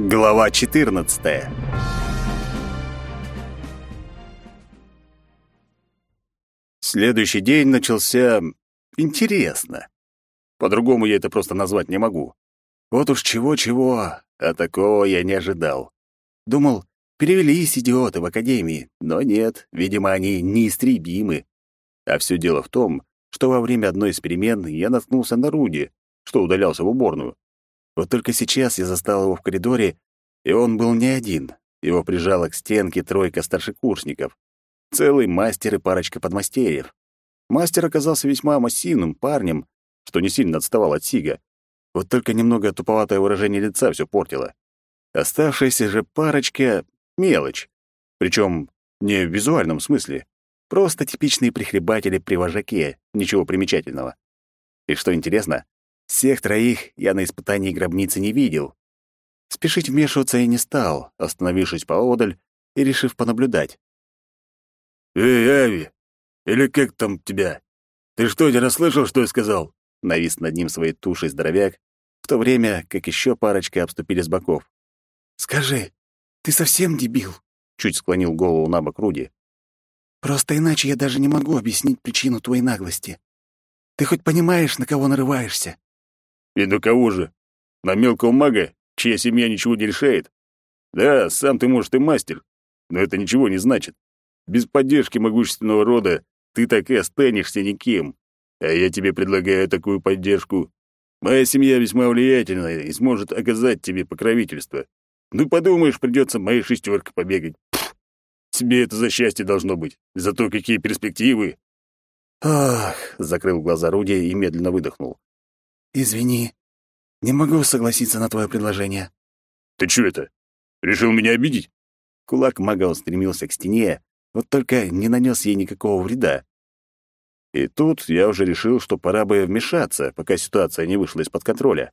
Глава 14. Следующий день начался интересно. По-другому я это просто назвать не могу. Вот уж чего-чего, а такого я не ожидал. Думал, перевелись идиоты в академии, но нет, видимо, они неистребимы. А все дело в том, что во время одной из перемен я наткнулся на Руди, что удалялся в уборную. Вот только сейчас я застал его в коридоре, и он был не один. Его прижала к стенке тройка старшекурсников. Целый мастер и парочка подмастерьев. Мастер оказался весьма массивным парнем, что не сильно отставал от Сига. Вот только немного туповатое выражение лица все портило. Оставшаяся же парочка — мелочь. Причем не в визуальном смысле. Просто типичные прихлебатели при вожаке, ничего примечательного. И что интересно, всех троих я на испытании гробницы не видел. Спешить вмешиваться я не стал, остановившись поодаль и решив понаблюдать. «Эй, Ави! Или как там тебя? Ты что, не расслышал, что я сказал?» Навис над ним своей тушей здоровяк, в то время как еще парочка обступили с боков. «Скажи, ты совсем дебил?» — чуть склонил голову на бок Руди. «Просто иначе я даже не могу объяснить причину твоей наглости. Ты хоть понимаешь, на кого нарываешься?» «И на кого же? На мелкого мага, чья семья ничего не решает? Да, сам ты, может, и мастер, но это ничего не значит. Без поддержки могущественного рода ты так и останешься никем. А я тебе предлагаю такую поддержку. Моя семья весьма влиятельная и сможет оказать тебе покровительство. Ну, подумаешь, придется моей шестеркой побегать. Пфф, тебе это за счастье должно быть. Зато какие перспективы!» «Ах!» — закрыл глаза Руди и медленно выдохнул. «Извини, не могу согласиться на твое предложение». «Ты что это? Решил меня обидеть?» Кулак мага устремился к стене, вот только не нанес ей никакого вреда. И тут я уже решил, что пора бы вмешаться, пока ситуация не вышла из-под контроля.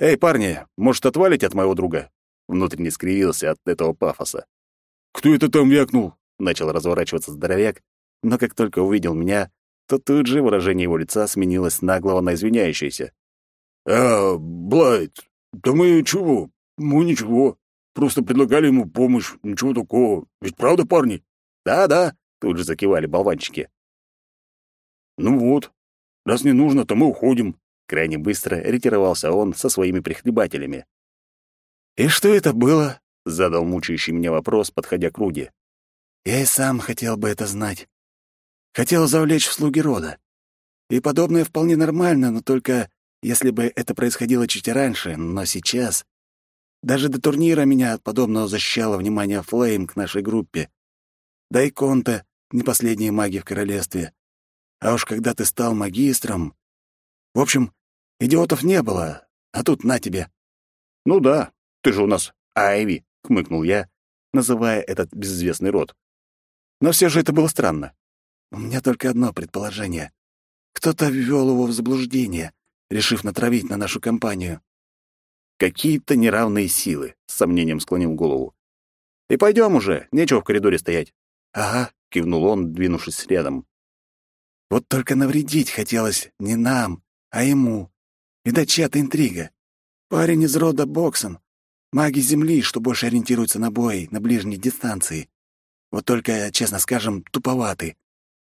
«Эй, парни, может, отвалить от моего друга?» Внутренне скривился от этого пафоса. «Кто это там вякнул?» Начал разворачиваться здоровяк, но как только увидел меня, то тут же выражение его лица сменилось наглого на извиняющееся. «А, Блайт, да мы чего? Мы ничего. Просто предлагали ему помощь, ничего такого. Ведь правда, парни?» «Да-да», — тут же закивали болванчики. «Ну вот, раз не нужно, то мы уходим», — крайне быстро ретировался он со своими прихлебателями. «И что это было?» — задал мучающий меня вопрос, подходя к Руди. «Я и сам хотел бы это знать. Хотел завлечь в слуги рода. И подобное вполне нормально, но только если бы это происходило чуть раньше, но сейчас... Даже до турнира меня от подобного защищало внимание Флейм к нашей группе. Да и Конта — не последние маги в королевстве. А уж когда ты стал магистром... В общем, идиотов не было, а тут на тебе. «Ну да, ты же у нас Айви», — хмыкнул я, называя этот безызвестный род. Но все же это было странно. У меня только одно предположение. Кто-то ввел его в заблуждение, решив натравить на нашу компанию. Какие-то неравные силы, с сомнением склонил голову. И пойдем уже, нечего в коридоре стоять. Ага, кивнул он, двинувшись рядом. Вот только навредить хотелось не нам, а ему. Видать, чья-то интрига. Парень из рода Боксон. Маги Земли, что больше ориентируются на бой, на ближней дистанции. Вот только, честно скажем, туповаты.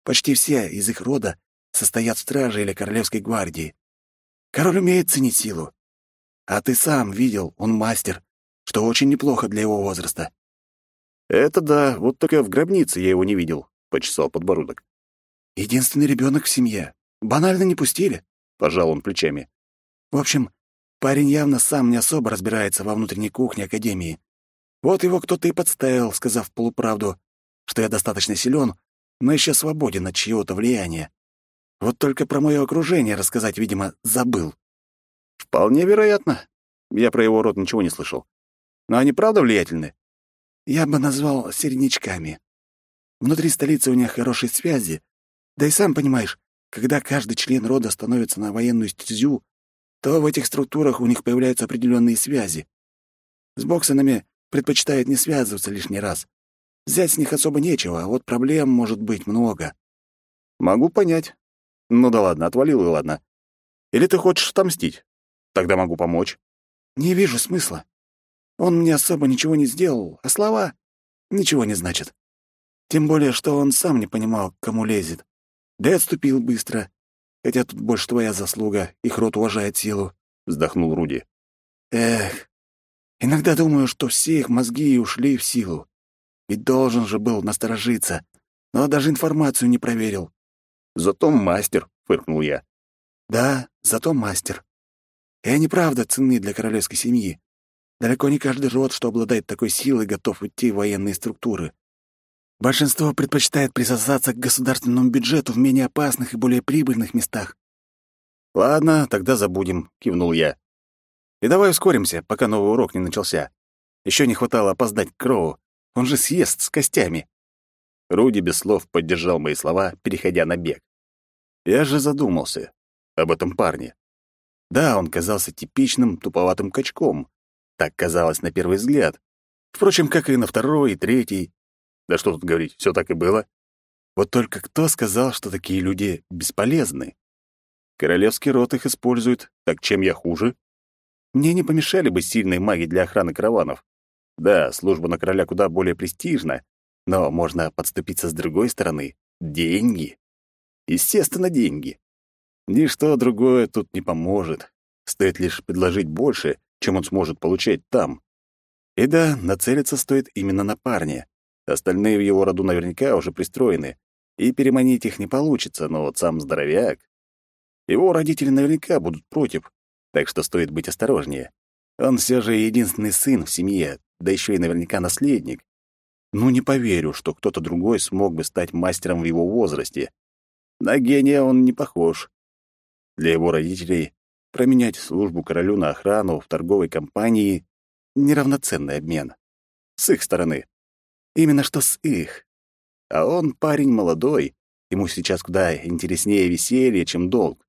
Почти все из их рода состоят в страже или королевской гвардии. Король умеет ценить силу. А ты сам видел, он мастер, что очень неплохо для его возраста. Это да, вот только в гробнице я его не видел, почесал подбородок. Единственный ребенок в семье. Банально не пустили, пожал он плечами. В общем, парень явно сам не особо разбирается во внутренней кухне академии. Вот его кто-то и подставил, сказав полуправду, что я достаточно силен, но еще свободен от чьего-то влияния. Вот только про мое окружение рассказать, видимо, забыл. Вполне вероятно. Я про его род ничего не слышал. Но они правда влиятельны? Я бы назвал середнячками. Внутри столицы у них хорошие связи. Да и сам понимаешь, когда каждый член рода становится на военную стезю, то в этих структурах у них появляются определенные связи. С боксонами предпочитают не связываться лишний раз. Взять с них особо нечего, а вот проблем может быть много. Могу понять. Ну да ладно, отвалил и ладно. Или ты хочешь отомстить? Тогда могу помочь. Не вижу смысла. Он мне особо ничего не сделал, а слова ничего не значат. Тем более, что он сам не понимал, к кому лезет. Да и отступил быстро. Хотя тут больше твоя заслуга, их род уважает силу», — вздохнул Руди. «Эх, иногда думаю, что все их мозги ушли в силу. Ведь должен же был насторожиться, но даже информацию не проверил». «Зато мастер», — фыркнул я. «Да, зато мастер. И они правда ценны для королевской семьи. Далеко не каждый род, что обладает такой силой, готов идти в военные структуры. Большинство предпочитает присосаться к государственному бюджету в менее опасных и более прибыльных местах. «Ладно, тогда забудем», — кивнул я. «И давай ускоримся, пока новый урок не начался. Еще не хватало опоздать к Кроу. Он же съест с костями». Руди без слов поддержал мои слова, переходя на бег. Я же задумался об этом парне. Да, он казался типичным туповатым качком. Так казалось на первый взгляд. Впрочем, как и на второй и третий. Да что тут говорить, все так и было. Вот только кто сказал, что такие люди бесполезны? Королевский род их использует, так чем я хуже? Мне не помешали бы сильные маги для охраны караванов. Да, служба на короля куда более престижна, но можно подступиться с другой стороны. Деньги. Естественно, деньги. Ничто другое тут не поможет. Стоит лишь предложить больше, чем он сможет получать там. И да, нацелиться стоит именно на парня. Остальные в его роду наверняка уже пристроены, и переманить их не получится, но вот сам здоровяк... Его родители наверняка будут против, так что стоит быть осторожнее. Он все же единственный сын в семье, да еще и наверняка наследник. Ну, не поверю, что кто-то другой смог бы стать мастером в его возрасте. На гения он не похож. Для его родителей променять службу королю на охрану в торговой компании — неравноценный обмен. С их стороны. Именно что с их. А он парень молодой, ему сейчас куда интереснее веселье, чем долг.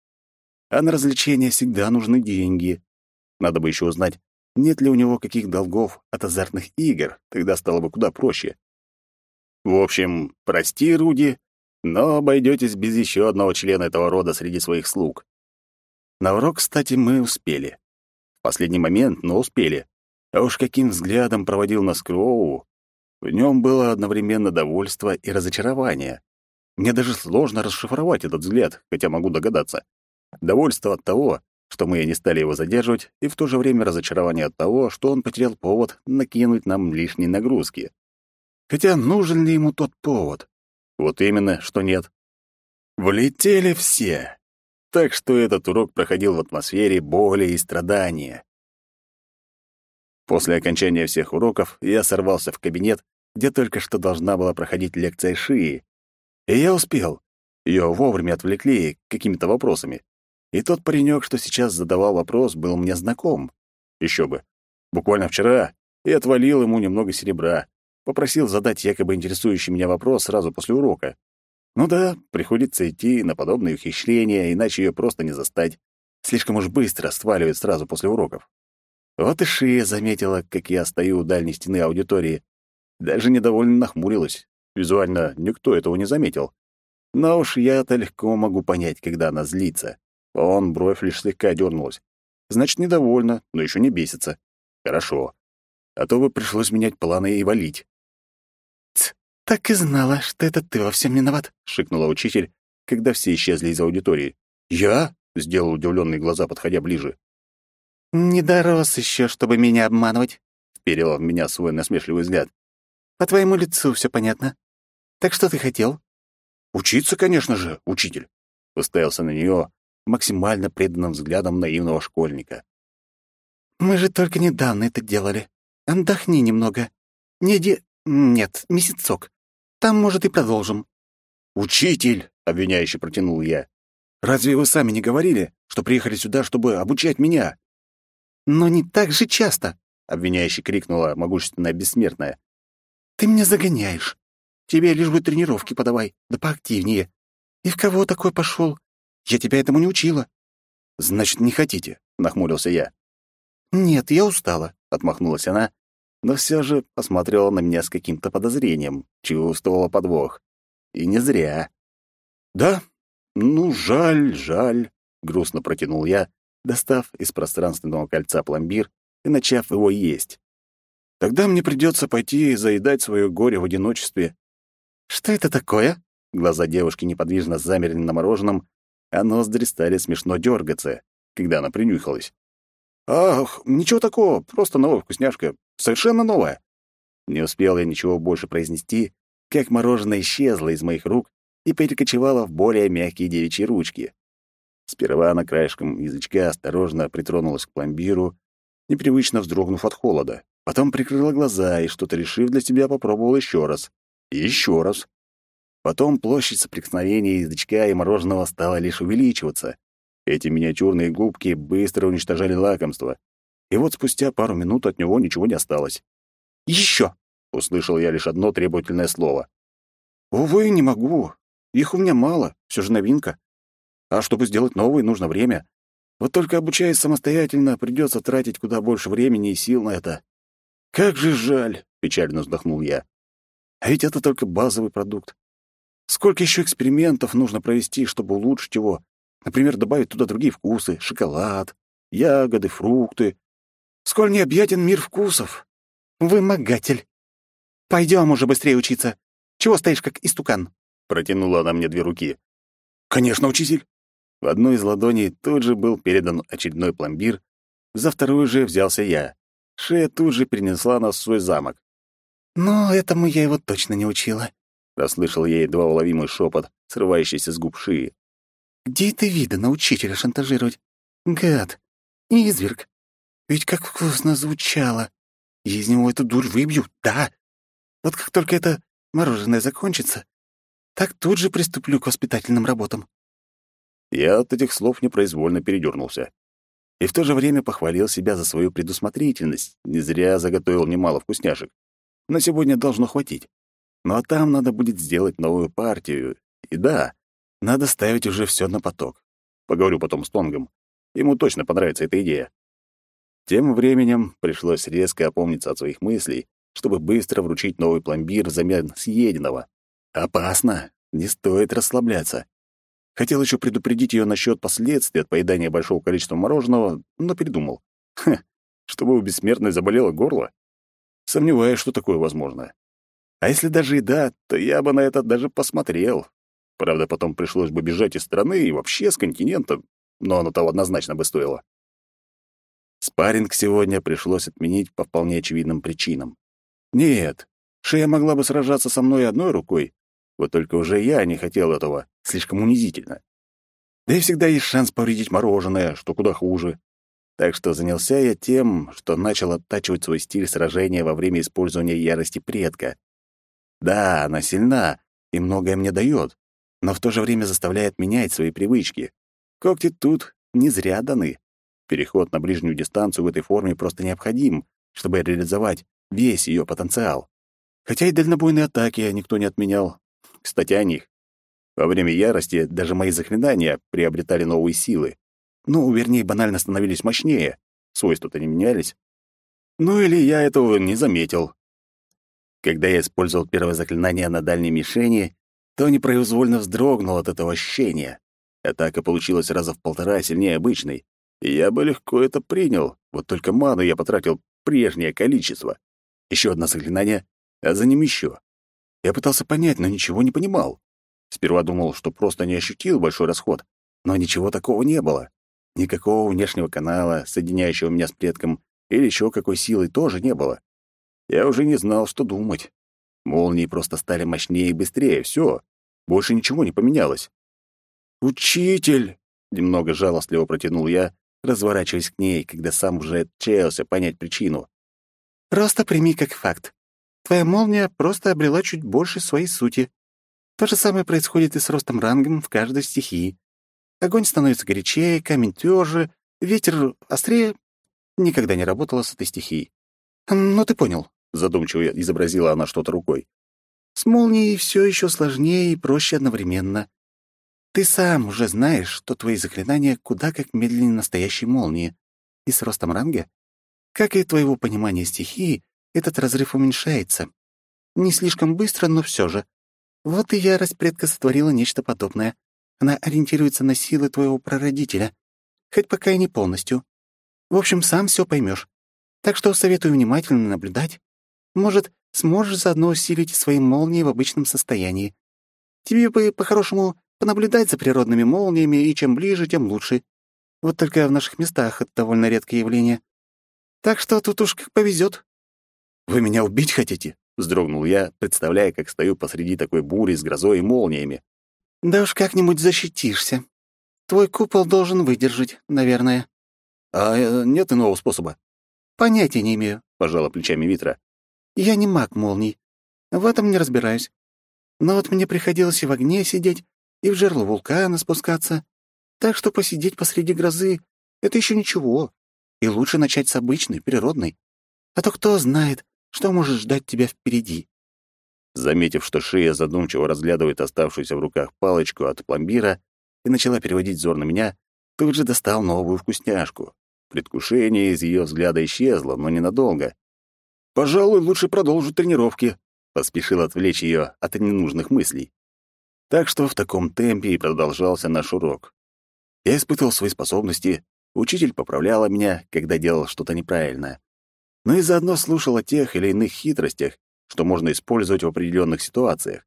А на развлечения всегда нужны деньги. Надо бы еще узнать, нет ли у него каких долгов от азартных игр, тогда стало бы куда проще. В общем, прости, Руди, но обойдетесь без еще одного члена этого рода среди своих слуг. На урок, кстати, мы успели. В последний момент, но успели. А уж каким взглядом проводил нас Кроу, в нем было одновременно довольство и разочарование. Мне даже сложно расшифровать этот взгляд, хотя могу догадаться. Довольство от того, что мы не стали его задерживать, и в то же время разочарование от того, что он потерял повод накинуть нам лишние нагрузки. Хотя нужен ли ему тот повод? Вот именно, что нет. Влетели все. Так что этот урок проходил в атмосфере боли и страдания. После окончания всех уроков я сорвался в кабинет где только что должна была проходить лекция Шии. И я успел. Ее вовремя отвлекли какими-то вопросами. И тот паренек, что сейчас задавал вопрос, был мне знаком. Еще бы. Буквально вчера я отвалил ему немного серебра, попросил задать якобы интересующий меня вопрос сразу после урока. Ну да, приходится идти на подобные ухищрения, иначе ее просто не застать. Слишком уж быстро сваливает сразу после уроков. Вот и Шия заметила, как я стою у дальней стены аудитории, даже недовольно нахмурилась. Визуально никто этого не заметил. Но уж я-то легко могу понять, когда она злится. Он бровь лишь слегка дернулась. Значит, недовольна, но еще не бесится. Хорошо. А то бы пришлось менять планы и валить. «Ц, так и знала, что это ты во всем виноват», — шикнула учитель, когда все исчезли из аудитории. «Я?» — сделал удивленные глаза, подходя ближе. «Не дорос еще, чтобы меня обманывать», — вперила в меня свой насмешливый взгляд. По твоему лицу все понятно. Так что ты хотел? Учиться, конечно же, учитель. Уставился на нее максимально преданным взглядом наивного школьника. Мы же только недавно это делали. Отдохни немного. Неде... Нет, месяцок. Там, может, и продолжим. «Учитель!» — обвиняюще протянул я. «Разве вы сами не говорили, что приехали сюда, чтобы обучать меня?» «Но не так же часто!» — обвиняюще крикнула могущественная бессмертная. Ты меня загоняешь. Тебе лишь бы тренировки подавай, да поактивнее. И в кого такой пошел? Я тебя этому не учила. Значит, не хотите, нахмурился я. Нет, я устала, отмахнулась она, но все же посмотрела на меня с каким-то подозрением, чувствовала подвох. И не зря. Да? Ну, жаль, жаль, грустно протянул я, достав из пространственного кольца пломбир и начав его есть. Тогда мне придется пойти заедать свое горе в одиночестве. Что это такое? Глаза девушки неподвижно замерли на мороженом, а ноздри стали смешно дергаться, когда она принюхалась. «Ах, ничего такого, просто новая вкусняшка, совершенно новая». Не успел я ничего больше произнести, как мороженое исчезло из моих рук и перекочевало в более мягкие девичьи ручки. Сперва на краешком язычка осторожно притронулась к пломбиру, непривычно вздрогнув от холода. Потом прикрыла глаза и, что-то решив для себя, попробовала еще раз. И еще раз. Потом площадь соприкосновения язычка и мороженого стала лишь увеличиваться. Эти миниатюрные губки быстро уничтожали лакомство. И вот спустя пару минут от него ничего не осталось. «Еще!» — услышал я лишь одно требовательное слово. «Увы, не могу. Их у меня мало, все же новинка. А чтобы сделать новые, нужно время. Вот только обучаясь самостоятельно, придется тратить куда больше времени и сил на это. Как же жаль!» — печально вздохнул я. «А ведь это только базовый продукт. Сколько еще экспериментов нужно провести, чтобы улучшить его? Например, добавить туда другие вкусы, шоколад, ягоды, фрукты. Сколь необъятен мир вкусов. Вымогатель. Пойдем уже быстрее учиться. Чего стоишь, как истукан?» Протянула она мне две руки. «Конечно, учитель». В одной из ладоней тут же был передан очередной пломбир, за вторую же взялся я. Шея тут же перенесла нас в свой замок. «Но этому я его точно не учила», — расслышал я едва уловимый шепот, срывающийся с губ шеи. «Где ты видно учителя шантажировать? Гад! Изверг! Ведь как вкусно звучало! из него эту дурь выбью, да! Вот как только это мороженое закончится, так тут же приступлю к воспитательным работам». Я от этих слов непроизвольно передернулся. И в то же время похвалил себя за свою предусмотрительность. Не зря заготовил немало вкусняшек. На сегодня должно хватить. А там надо будет сделать новую партию. И да, надо ставить уже все на поток. Поговорю потом с Тонгом. Ему точно понравится эта идея. Тем временем пришлось резко опомниться от своих мыслей, чтобы быстро вручить новый пломбир взамен съеденного. Опасно, не стоит расслабляться. Хотел еще предупредить ее насчет последствий от поедания большого количества мороженого, но передумал. Ха, чтобы у бессмертной заболело горло? Сомневаюсь, что такое возможно. А если даже и да, то я бы на это даже посмотрел. Правда, потом пришлось бы бежать из страны и вообще с континента, но оно того однозначно бы стоило. Спарринг сегодня пришлось отменить по вполне очевидным причинам. Нет, Шея могла бы сражаться со мной одной рукой, вот только уже я не хотел этого, слишком унизительно. Да и всегда есть шанс повредить мороженое, что куда хуже. Так что занялся я тем, что начал оттачивать свой стиль сражения во время использования ярости предка. Да, она сильна и многое мне дает, но в то же время заставляет менять свои привычки. Когти тут не зря даны. Переход на ближнюю дистанцию в этой форме просто необходим, чтобы реализовать весь ее потенциал. Хотя и дальнобойные атаки никто не отменял. Кстати, о них. Во время ярости даже мои заклинания приобретали новые силы. Ну, вернее, банально становились мощнее. Свойства-то не менялись. Ну или я этого не заметил. Когда я использовал первое заклинание на дальней мишени, то непроизвольно вздрогнул от этого ощущения. Атака получилась раза в полтора сильнее обычной, и я бы легко это принял, вот только ману я потратил прежнее количество. Еще одно заклинание, а за ним еще. Я пытался понять, но ничего не понимал. Сперва думал, что просто не ощутил большой расход, но ничего такого не было. Никакого внешнего канала, соединяющего меня с предком, или еще какой силы тоже не было. Я уже не знал, что думать. Молнии просто стали мощнее и быстрее, все. Больше ничего не поменялось. «Учитель!» — немного жалостливо протянул я, разворачиваясь к ней, когда сам уже отчаялся понять причину. «Просто прими как факт. Твоя молния просто обрела чуть больше своей сути. То же самое происходит и с ростом рангом в каждой стихии. Огонь становится горячее, камень тверже, ветер острее. Никогда не работала с этой стихией. «Ну, ты понял», — задумчиво изобразила она что-то рукой. «С молнией все еще сложнее и проще одновременно. Ты сам уже знаешь, что твои заклинания куда как медленнее настоящей молнии. И с ростом ранга, как и твоего понимания стихии, этот разрыв уменьшается. Не слишком быстро, но все же. Вот и ярость предка сотворила нечто подобное. Она ориентируется на силы твоего прародителя, хоть пока и не полностью. В общем, сам все поймешь. Так что советую внимательно наблюдать Может, сможешь заодно усилить свои молнии в обычном состоянии. Тебе бы, по-хорошему, понаблюдать за природными молниями, и чем ближе, тем лучше. Вот только в наших местах это довольно редкое явление. Так что тут уж как повезет. «Вы меня убить хотите?» — вздрогнул я, представляя, как стою посреди такой бури с грозой и молниями. «Да уж как-нибудь защитишься. Твой купол должен выдержать, наверное». «А э, нет иного способа?» «Понятия не имею», — пожала плечами Витра. «Я не маг молний. В этом не разбираюсь. Но вот мне приходилось и в огне сидеть, и в жерло вулкана спускаться. Так что посидеть посреди грозы — это еще ничего. И лучше начать с обычной, природной. А то кто знает, что может ждать тебя впереди. Заметив, что шея задумчиво разглядывает оставшуюся в руках палочку от пломбира и начала переводить взор на меня, тут же достал новую вкусняшку. Предвкушение из ее взгляда исчезло, но ненадолго. «Пожалуй, лучше продолжу тренировки», — поспешил отвлечь ее от ненужных мыслей. Так что в таком темпе и продолжался наш урок. Я испытывал свои способности, учитель поправляла меня, когда делал что-то неправильное. Но и заодно слушал о тех или иных хитростях, что можно использовать в определенных ситуациях.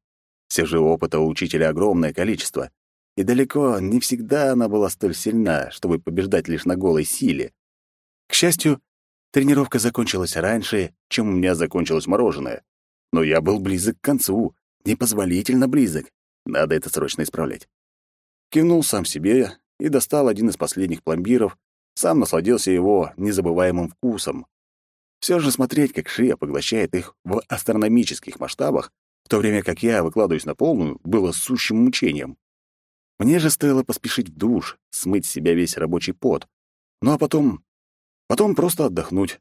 Все же опыта у учителя огромное количество, и далеко не всегда она была столь сильна, чтобы побеждать лишь на голой силе. К счастью, тренировка закончилась раньше, чем у меня закончилось мороженое. Но я был близок к концу, непозволительно близок. Надо это срочно исправлять. Кивнул сам себе и достал один из последних пломбиров, сам насладился его незабываемым вкусом. Все же смотреть, как Шия поглощает их в астрономических масштабах, в то время как я выкладываюсь на полную, было сущим мучением. Мне же стоило поспешить в душ, смыть с себя весь рабочий пот. Ну а потом... Потом просто отдохнуть.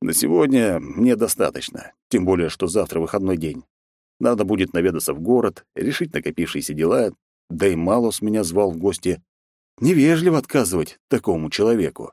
На сегодня мне достаточно, тем более, что завтра выходной день. Надо будет наведаться в город, решить накопившиеся дела, да и Малус меня звал в гости. Невежливо отказывать такому человеку.